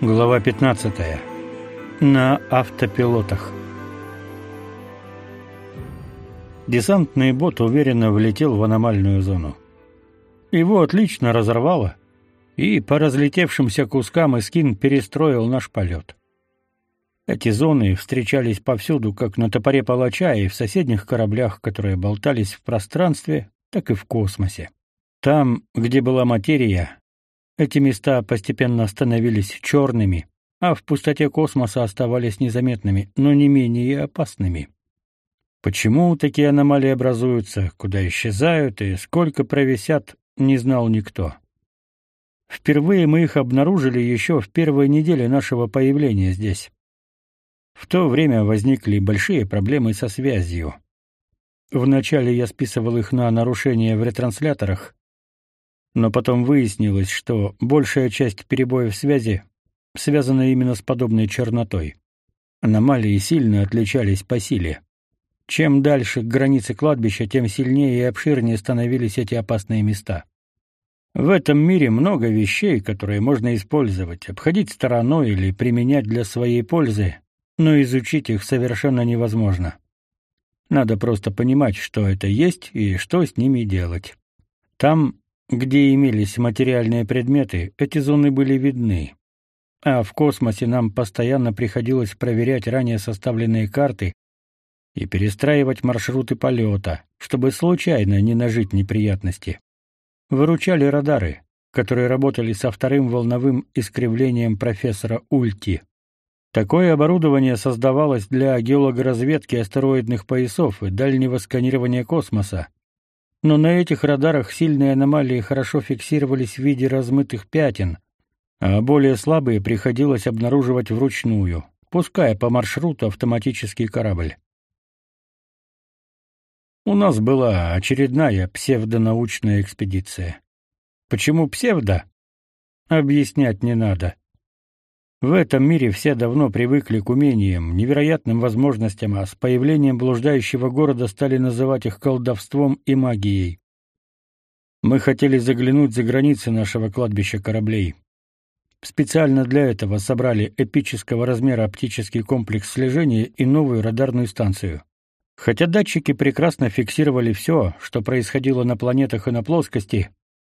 Глава 15. На автопилотах. Десантный бот уверенно влетел в аномальную зону. Его отлично разорвало, и по разлетевшимся кускам Искин перестроил наш полет. Эти зоны встречались повсюду, как на топоре палача и в соседних кораблях, которые болтались в пространстве, так и в космосе. Там, где была материя, эти места постепенно становились черными, а в пустоте космоса оставались незаметными, но не менее опасными. Почему такие аномалии образуются, куда исчезают и сколько провисят, не знал никто. Впервые мы их обнаружили еще в первой неделе нашего появления здесь. В то время возникли большие проблемы со связью. Вначале я списывал их на нарушения в ретрансляторах, но потом выяснилось, что большая часть перебоев связи связана именно с подобной чернотой. Аномалии сильно отличались по силе. Чем дальше к границе кладбища, тем сильнее и обширнее становились эти опасные места. В этом мире много вещей, которые можно использовать, обходить стороной или применять для своей пользы, но изучить их совершенно невозможно. Надо просто понимать, что это есть и что с ними делать. Там где имелись материальные предметы, эти зоны были видны. А в космосе нам постоянно приходилось проверять ранее составленные карты и перестраивать маршруты полета, чтобы случайно не нажить неприятности. Выручали радары, которые работали со вторым волновым искривлением профессора Ульти. Такое оборудование создавалось для геологоразведки астероидных поясов и дальнего сканирования космоса, но на этих радарах сильные аномалии хорошо фиксировались в виде размытых пятен, а более слабые приходилось обнаруживать вручную, пуская по маршруту автоматический корабль. У нас была очередная псевдонаучная экспедиция. Почему псевдо? Объяснять не надо. В этом мире все давно привыкли к умениям, невероятным возможностям, а с появлением блуждающего города стали называть их колдовством и магией. Мы хотели заглянуть за границы нашего кладбища кораблей. Специально для этого собрали эпического размера оптический комплекс слежения и новую радарную станцию. Хотя датчики прекрасно фиксировали все, что происходило на планетах и на плоскости,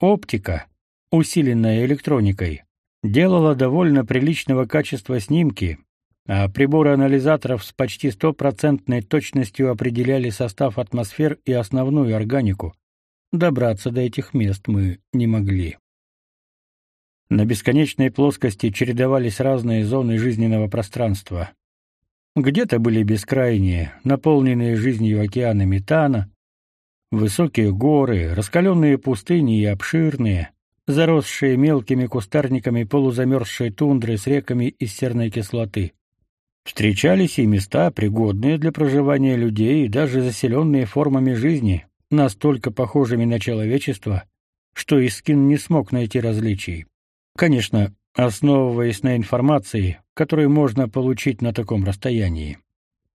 оптика, усиленная электроникой, делала довольно приличного качества снимки, а приборы анализаторов с почти стопроцентной точностью определяли состав атмосфер и основную органику. Добраться до этих мест мы не могли. На бесконечной плоскости чередовались разные зоны жизненного пространства. Где-то были бескрайние, наполненные жизнью океаны метана, высокие горы, раскаленные пустыни и обширные, заросшие мелкими кустарниками полузамерзшие тундры с реками из серной кислоты. Встречались и места, пригодные для проживания людей и даже заселенные формами жизни, настолько похожими на человечество, что Искин не смог найти различий. Конечно, основываясь на информации, которую можно получить на таком расстоянии.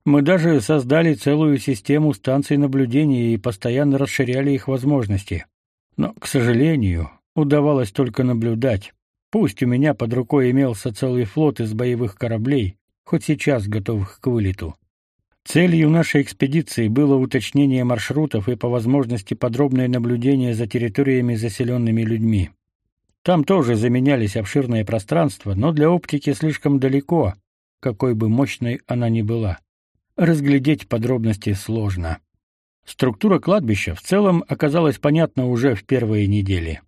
Мы даже создали целую систему станций наблюдения и постоянно расширяли их возможности. Но, к сожалению, удавалось только наблюдать. Пусть у меня под рукой имелся целый флот из боевых кораблей, хоть сейчас готовых к вылету. Целью нашей экспедиции было уточнение маршрутов и по возможности подробное наблюдение за территориями, заселенными людьми. Там тоже заменялись обширные пространства, но для оптики слишком далеко, какой бы мощной она ни была. Разглядеть подробности сложно. Структура кладбища в целом оказалась понятна уже в первые недели.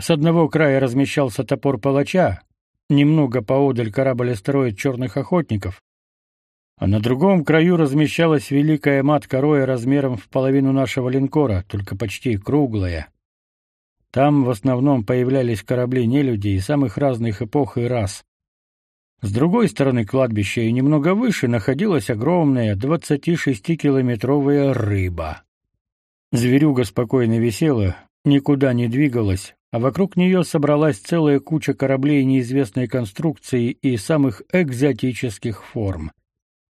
С одного края размещался топор палача, немного поодаль корабль-астероид черных охотников, а на другом краю размещалась великая матка Роя размером в половину нашего линкора, только почти круглая. Там в основном появлялись корабли нелюдей самых разных эпох и рас. С другой стороны кладбища и немного выше находилась огромная 26-километровая рыба. Зверюга спокойно висела, никуда не двигалась, а вокруг нее собралась целая куча кораблей неизвестной конструкции и самых экзотических форм.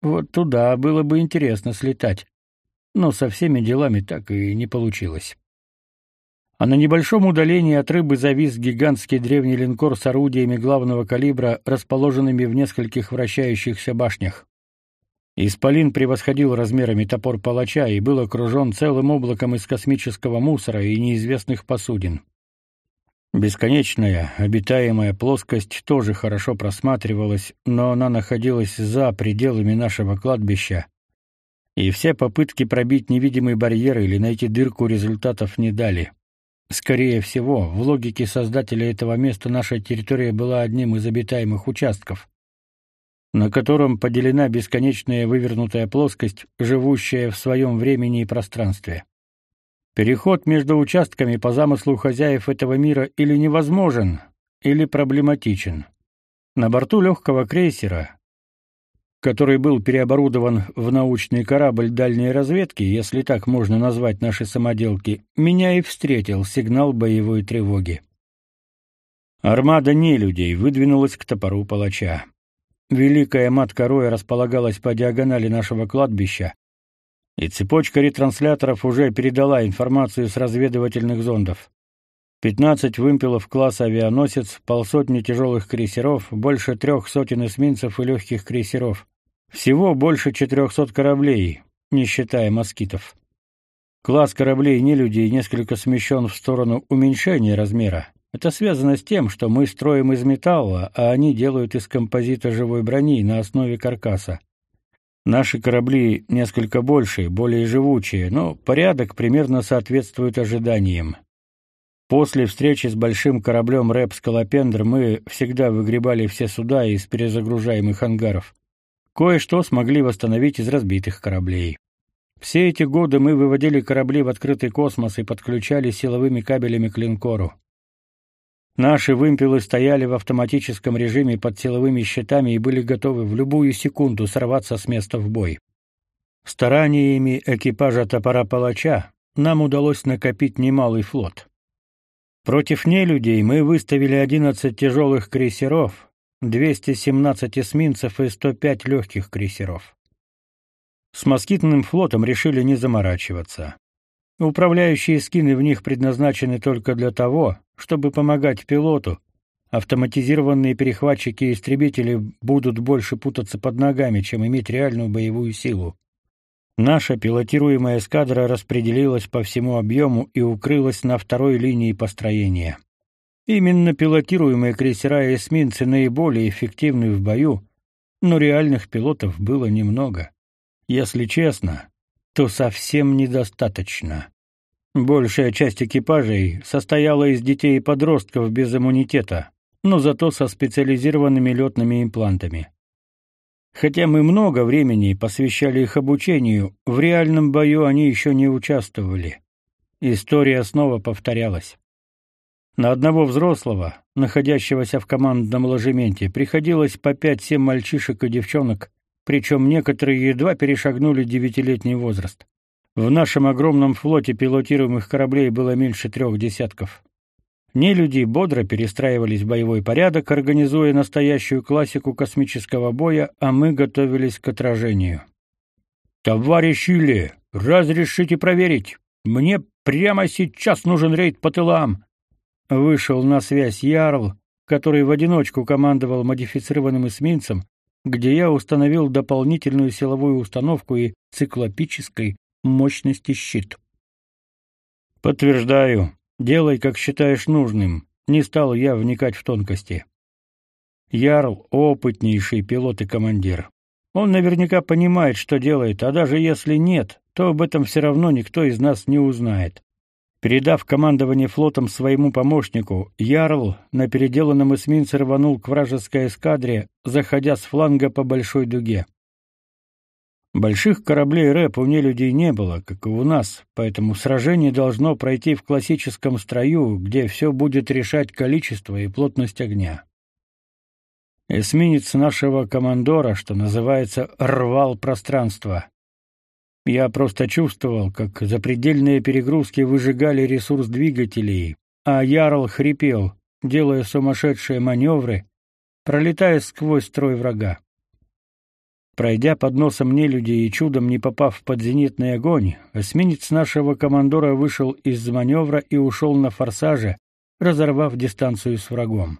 Вот туда было бы интересно слетать, но со всеми делами так и не получилось. а на небольшом удалении от рыбы завис гигантский древний линкор с орудиями главного калибра, расположенными в нескольких вращающихся башнях. Исполин превосходил размерами топор палача и был окружен целым облаком из космического мусора и неизвестных посудин. Бесконечная, обитаемая плоскость тоже хорошо просматривалась, но она находилась за пределами нашего кладбища, и все попытки пробить невидимый барьер или найти дырку результатов не дали. Скорее всего, в логике создателя этого места наша территория была одним из обитаемых участков, на котором поделена бесконечная вывернутая плоскость, живущая в своем времени и пространстве. Переход между участками по замыслу хозяев этого мира или невозможен, или проблематичен. На борту легкого крейсера, который был переоборудован в научный корабль дальней разведки, если так можно назвать наши самоделки, меня и встретил сигнал боевой тревоги. Армада нелюдей выдвинулась к топору палача. Великая матка Роя располагалась по диагонали нашего кладбища, и цепочка ретрансляторов уже передала информацию с разведывательных зондов. Пятнадцать вымпелов класса авианосец, полсотни тяжелых крейсеров, больше трех сотен эсминцев и легких крейсеров. Всего больше четырехсот кораблей, не считая москитов. Класс кораблей нелюдей несколько смещен в сторону уменьшения размера. Это связано с тем, что мы строим из металла, а они делают из композита живой брони на основе каркаса. Наши корабли несколько больше, более живучие, но порядок примерно соответствует ожиданиям. После встречи с большим кораблем Рэп Скалопендр мы всегда выгребали все суда из перезагружаемых ангаров. Кое-что смогли восстановить из разбитых кораблей. Все эти годы мы выводили корабли в открытый космос и подключали силовыми кабелями к линкору. Наши вымпелы стояли в автоматическом режиме под силовыми щитами и были готовы в любую секунду сорваться с места в бой. Стараниями экипажа топора палача нам удалось накопить немалый флот. Против нелюдей мы выставили 11 тяжелых крейсеров, 217 эсминцев и 105 легких крейсеров. С москитным флотом решили не заморачиваться. Управляющие скины в них предназначены только для того, чтобы помогать пилоту. Автоматизированные перехватчики и истребители будут больше путаться под ногами, чем иметь реальную боевую силу. Наша пилотируемая эскадра распределилась по всему объему и укрылась на второй линии построения. Именно пилотируемые крейсера и эсминцы наиболее эффективны в бою, но реальных пилотов было немного. Если честно, то совсем недостаточно. Большая часть экипажей состояла из детей и подростков без иммунитета, но зато со специализированными летными имплантами. Хотя мы много времени посвящали их обучению, в реальном бою они еще не участвовали. История снова повторялась. На одного взрослого, находящегося в командном ложементе, приходилось по пять-семь мальчишек и девчонок, причем некоторые едва перешагнули девятилетний возраст. В нашем огромном флоте пилотируемых кораблей было меньше трех десятков. Нелюди бодро перестраивались в боевой порядок, организуя настоящую классику космического боя, а мы готовились к отражению. «Товарищ Илли, разрешите проверить? Мне прямо сейчас нужен рейд по тылам!» Вышел на связь Ярл, который в одиночку командовал модифицированным эсминцем, где я установил дополнительную силовую установку и циклопической мощности щит. «Подтверждаю. Делай, как считаешь нужным. Не стал я вникать в тонкости. Ярл — опытнейший пилот и командир. Он наверняка понимает, что делает, а даже если нет, то об этом все равно никто из нас не узнает. Передав командование флотом своему помощнику, Ярл на переделанном эсминце рванул к вражеской эскадре, заходя с фланга по большой дуге. Больших кораблей рэп у нелюдей не было, как и у нас, поэтому сражение должно пройти в классическом строю, где все будет решать количество и плотность огня. Эсминец нашего командора, что называется, рвал пространство. Я просто чувствовал, как запредельные перегрузки выжигали ресурс двигателей, а Ярл хрипел, делая сумасшедшие маневры, пролетая сквозь строй врага. Пройдя под носом нелюдей и чудом не попав под зенитный огонь, эсминец нашего командора вышел из маневра и ушел на форсаже, разорвав дистанцию с врагом.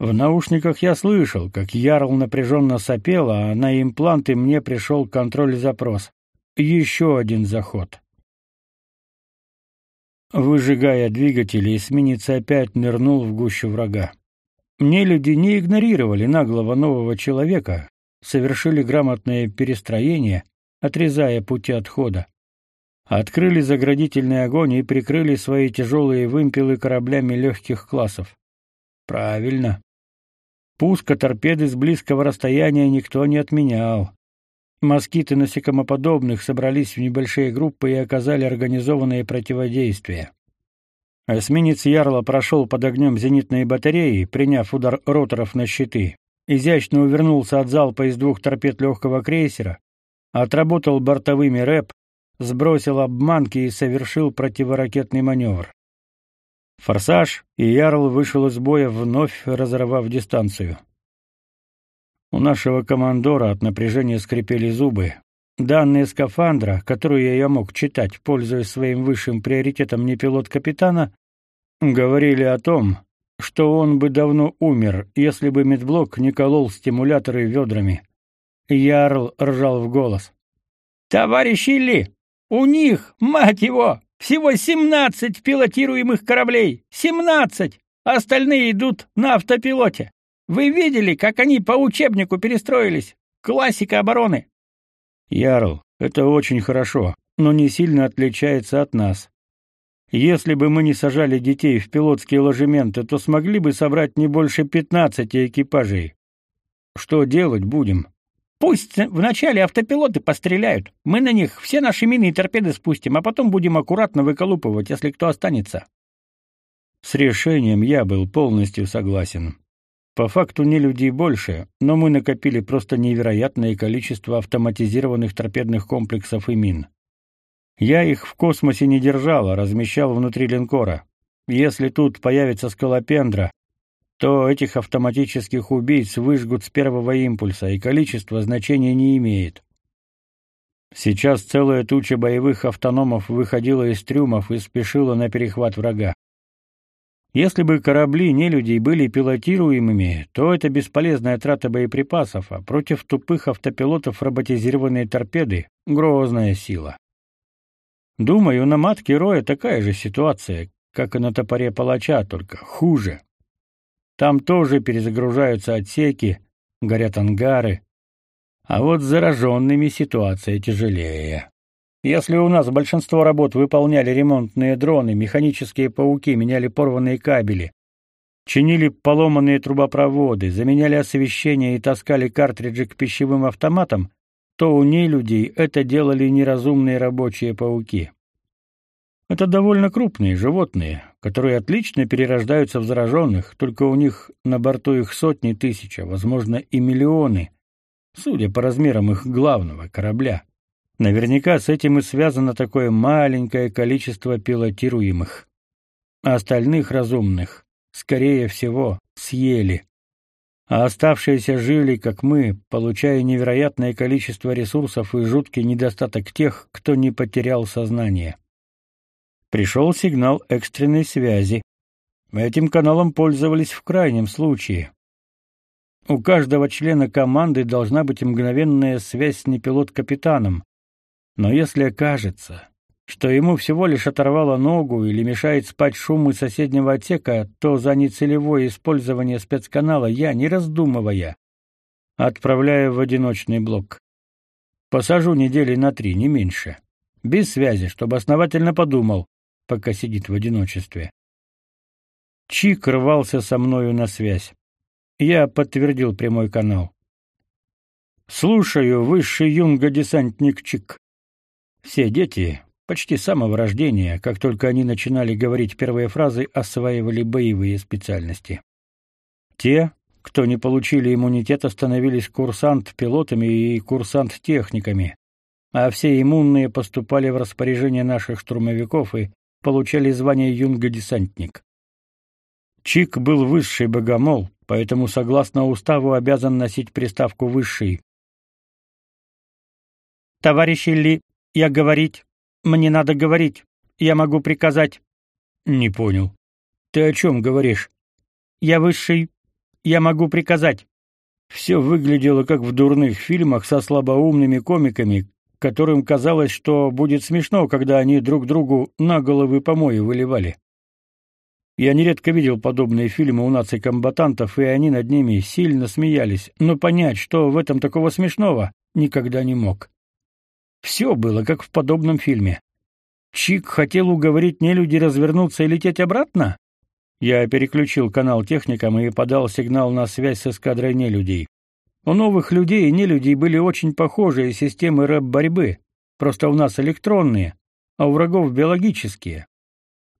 В наушниках я слышал, как Ярл напряженно сопел, а на импланты мне пришел контроль-запрос. Еще один заход. Выжигая двигатели, эсминец опять нырнул в гущу врага. Мне люди не игнорировали наглого нового человека, совершили грамотное перестроение, отрезая пути отхода. Открыли заградительный огонь и прикрыли свои тяжелые вымпелы кораблями легких классов. Правильно. Пуска торпеды с близкого расстояния никто не отменял. Москиты насекомоподобных собрались в небольшие группы и оказали организованное противодействие. Эсминец Ярла прошел под огнем зенитной батареи, приняв удар роторов на щиты изящно увернулся от залпа из двух торпед легкого крейсера, отработал бортовыми рэп, сбросил обманки и совершил противоракетный маневр. Форсаж, и Ярл вышел из боя, вновь разорвав дистанцию. У нашего командора от напряжения скрипели зубы. Данные скафандра, которые я мог читать, пользуясь своим высшим приоритетом не пилот-капитана, говорили о том, что он бы давно умер, если бы медблок не колол стимуляторы ведрами. Ярл ржал в голос. «Товарищи Ли, у них, мать его, всего семнадцать пилотируемых кораблей! Семнадцать! Остальные идут на автопилоте! Вы видели, как они по учебнику перестроились? Классика обороны!» «Ярл, это очень хорошо, но не сильно отличается от нас. Если бы мы не сажали детей в пилотские ложементы, то смогли бы собрать не больше пятнадцати экипажей. Что делать будем? Пусть вначале автопилоты постреляют. Мы на них все наши мины и торпеды спустим, а потом будем аккуратно выколупывать, если кто останется. С решением я был полностью согласен. По факту не людей больше, но мы накопили просто невероятное количество автоматизированных торпедных комплексов и мин. Я их в космосе не держал, а размещал внутри линкора. Если тут появится скалопендра, то этих автоматических убийц выжгут с первого импульса, и количество значения не имеет. Сейчас целая туча боевых автономов выходила из трюмов и спешила на перехват врага. Если бы корабли нелюдей были пилотируемыми, то это бесполезная трата боеприпасов, а против тупых автопилотов роботизированные торпеды — грозная сила. Думаю, на матке Роя такая же ситуация, как и на топоре палача, только хуже. Там тоже перезагружаются отсеки, горят ангары. А вот с зараженными ситуация тяжелее. Если у нас большинство работ выполняли ремонтные дроны, механические пауки меняли порванные кабели, чинили поломанные трубопроводы, заменяли освещение и таскали картриджи к пищевым автоматам, то у нелюдей это делали неразумные рабочие пауки. Это довольно крупные животные, которые отлично перерождаются в зараженных, только у них на борту их сотни тысяч, а, возможно, и миллионы, судя по размерам их главного корабля. Наверняка с этим и связано такое маленькое количество пилотируемых. А остальных разумных, скорее всего, съели а оставшиеся жили, как мы, получая невероятное количество ресурсов и жуткий недостаток тех, кто не потерял сознание. Пришел сигнал экстренной связи. Этим каналом пользовались в крайнем случае. У каждого члена команды должна быть мгновенная связь с непилот-капитаном. Но если окажется, что ему всего лишь оторвало ногу или мешает спать шум из соседнего отсека, то за нецелевое использование спецканала я, не раздумывая, отправляю в одиночный блок. Посажу недели на три, не меньше. Без связи, чтобы основательно подумал, пока сидит в одиночестве. Чик рвался со мною на связь. Я подтвердил прямой канал. «Слушаю, высший юнга-десантник Чик. Все дети, Почти с самого рождения, как только они начинали говорить первые фразы, осваивали боевые специальности. Те, кто не получили иммунитета, становились курсант-пилотами и курсант-техниками, а все иммунные поступали в распоряжение наших штурмовиков и получали звание юнга-десантник. Чик был высший богомол, поэтому согласно уставу обязан носить приставку высший. Товарищ Ли, я говорить. Мне надо говорить. Я могу приказать. Не понял. Ты о чем говоришь? Я высший. Я могу приказать. Все выглядело как в дурных фильмах со слабоумными комиками, которым казалось, что будет смешно, когда они друг другу на головы помои выливали. Я нередко видел подобные фильмы у наций-комбатантов, и они над ними сильно смеялись, но понять, что в этом такого смешного, никогда не мог. Все было как в подобном фильме. Чик хотел уговорить нелюди развернуться и лететь обратно? Я переключил канал техникам и подал сигнал на связь с эскадрой нелюдей. У новых людей и нелюдей были очень похожие системы рэп-борьбы, просто у нас электронные, а у врагов биологические.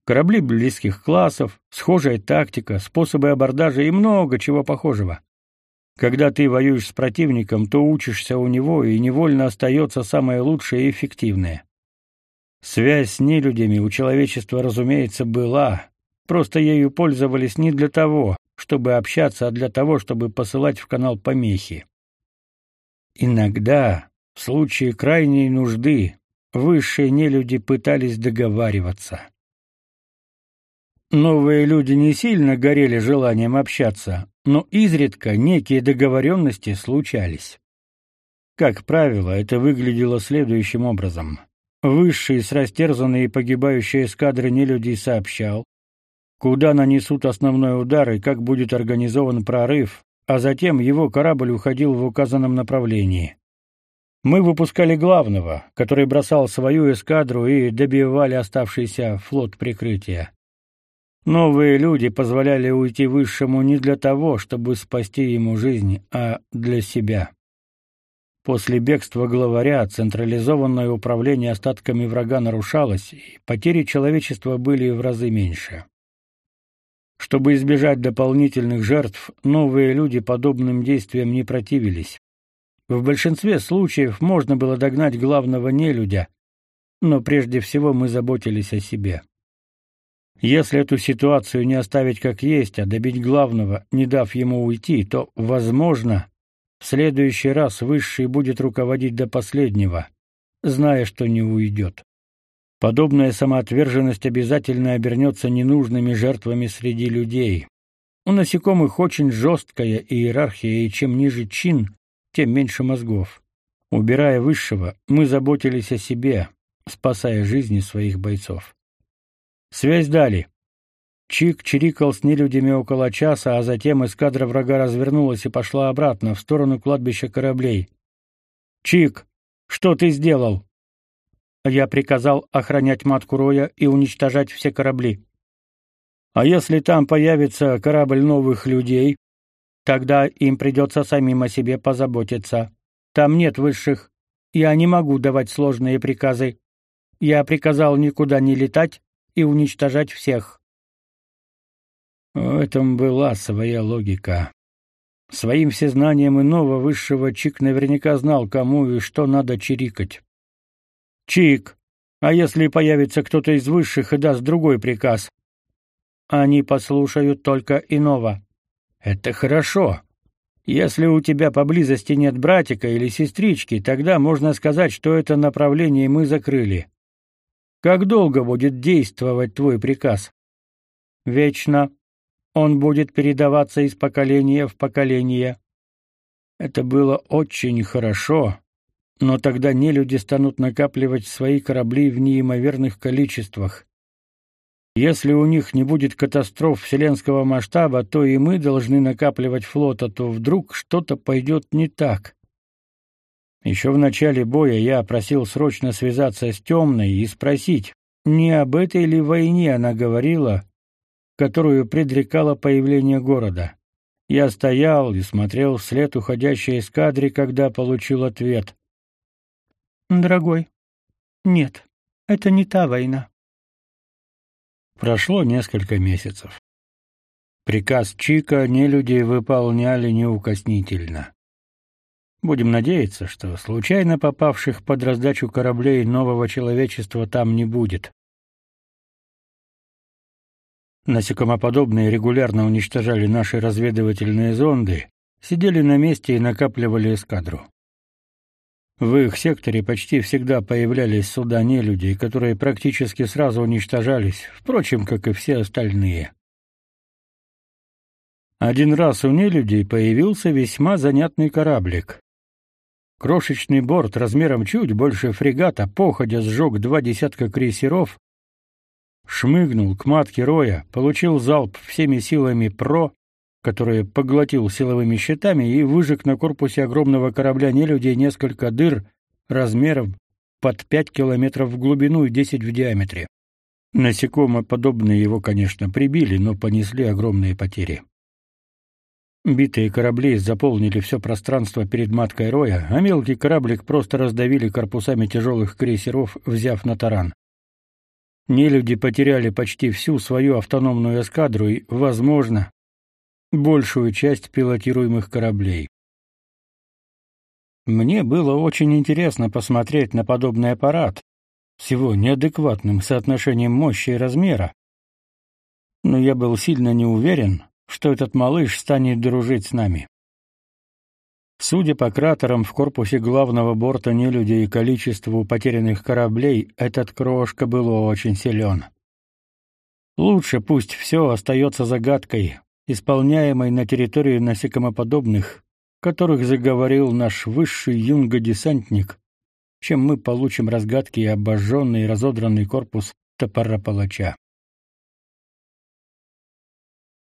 Корабли близких классов, схожая тактика, способы абордажа и много чего похожего. Когда ты воюешь с противником, то учишься у него, и невольно остается самое лучшее и эффективное. Связь с нелюдями у человечества, разумеется, была, просто ею пользовались не для того, чтобы общаться, а для того, чтобы посылать в канал помехи. Иногда, в случае крайней нужды, высшие нелюди пытались договариваться. Новые люди не сильно горели желанием общаться, но изредка некие договоренности случались. Как правило, это выглядело следующим образом. Высший с растерзанной и погибающей эскадры нелюдей сообщал, куда нанесут основной удар и как будет организован прорыв, а затем его корабль уходил в указанном направлении. Мы выпускали главного, который бросал свою эскадру и добивали оставшийся флот прикрытия. Новые люди позволяли уйти высшему не для того, чтобы спасти ему жизнь, а для себя. После бегства главаря централизованное управление остатками врага нарушалось, и потери человечества были в разы меньше. Чтобы избежать дополнительных жертв, новые люди подобным действиям не противились. В большинстве случаев можно было догнать главного нелюдя, но прежде всего мы заботились о себе. Если эту ситуацию не оставить как есть, а добить главного, не дав ему уйти, то, возможно, в следующий раз высший будет руководить до последнего, зная, что не уйдет. Подобная самоотверженность обязательно обернется ненужными жертвами среди людей. У насекомых очень жесткая иерархия, и чем ниже чин, тем меньше мозгов. Убирая высшего, мы заботились о себе, спасая жизни своих бойцов. Связь дали. Чик чирикал с нелюдями около часа, а затем эскадра врага развернулась и пошла обратно, в сторону кладбища кораблей. «Чик, что ты сделал?» Я приказал охранять матку Роя и уничтожать все корабли. А если там появится корабль новых людей, тогда им придется самим о себе позаботиться. Там нет высших. Я не могу давать сложные приказы. Я приказал никуда не летать и уничтожать всех. В этом была своя логика. Своим всезнанием иного высшего Чик наверняка знал, кому и что надо чирикать. Чик, а если появится кто-то из высших и даст другой приказ? Они послушают только иного. Это хорошо. Если у тебя поблизости нет братика или сестрички, тогда можно сказать, что это направление мы закрыли. Как долго будет действовать твой приказ? Вечно. Он будет передаваться из поколения в поколение. Это было очень хорошо, но тогда нелюди станут накапливать свои корабли в неимоверных количествах. Если у них не будет катастроф вселенского масштаба, то и мы должны накапливать флот, а то вдруг что-то пойдет не так. Еще в начале боя я просил срочно связаться с Темной и спросить, не об этой ли войне она говорила, которую предрекало появление города. Я стоял и смотрел вслед уходящей эскадре, когда получил ответ. Дорогой, нет, это не та война. Прошло несколько месяцев. Приказ Чика нелюди выполняли неукоснительно. Будем надеяться, что случайно попавших под раздачу кораблей нового человечества там не будет. Насекомоподобные регулярно уничтожали наши разведывательные зонды, сидели на месте и накапливали эскадру. В их секторе почти всегда появлялись суда нелюдей, которые практически сразу уничтожались, впрочем, как и все остальные. Один раз у нелюдей появился весьма занятный кораблик. Крошечный борт размером чуть больше фрегата походя сжег два десятка крейсеров, шмыгнул к матке Роя, получил залп всеми силами ПРО, который поглотил силовыми щитами и выжег на корпусе огромного корабля нелюдей несколько дыр размером под 5 километров в глубину и 10 в диаметре. Насекомоподобные его, конечно, прибили, но понесли огромные потери. Битые корабли заполнили все пространство перед маткой Роя, а мелкий кораблик просто раздавили корпусами тяжелых крейсеров, взяв на таран. Нелюди потеряли почти всю свою автономную эскадру и, возможно, большую часть пилотируемых кораблей. Мне было очень интересно посмотреть на подобный аппарат с его неадекватным соотношением мощи и размера. Но я был сильно не уверен, что этот малыш станет дружить с нами. Судя по кратерам в корпусе главного борта нелюдей и количеству потерянных кораблей, этот крошка был очень силен. Лучше пусть все остается загадкой, исполняемой на территории насекомоподобных, которых заговорил наш высший юнго-десантник, чем мы получим разгадки и обожженный и разодранный корпус топора палача.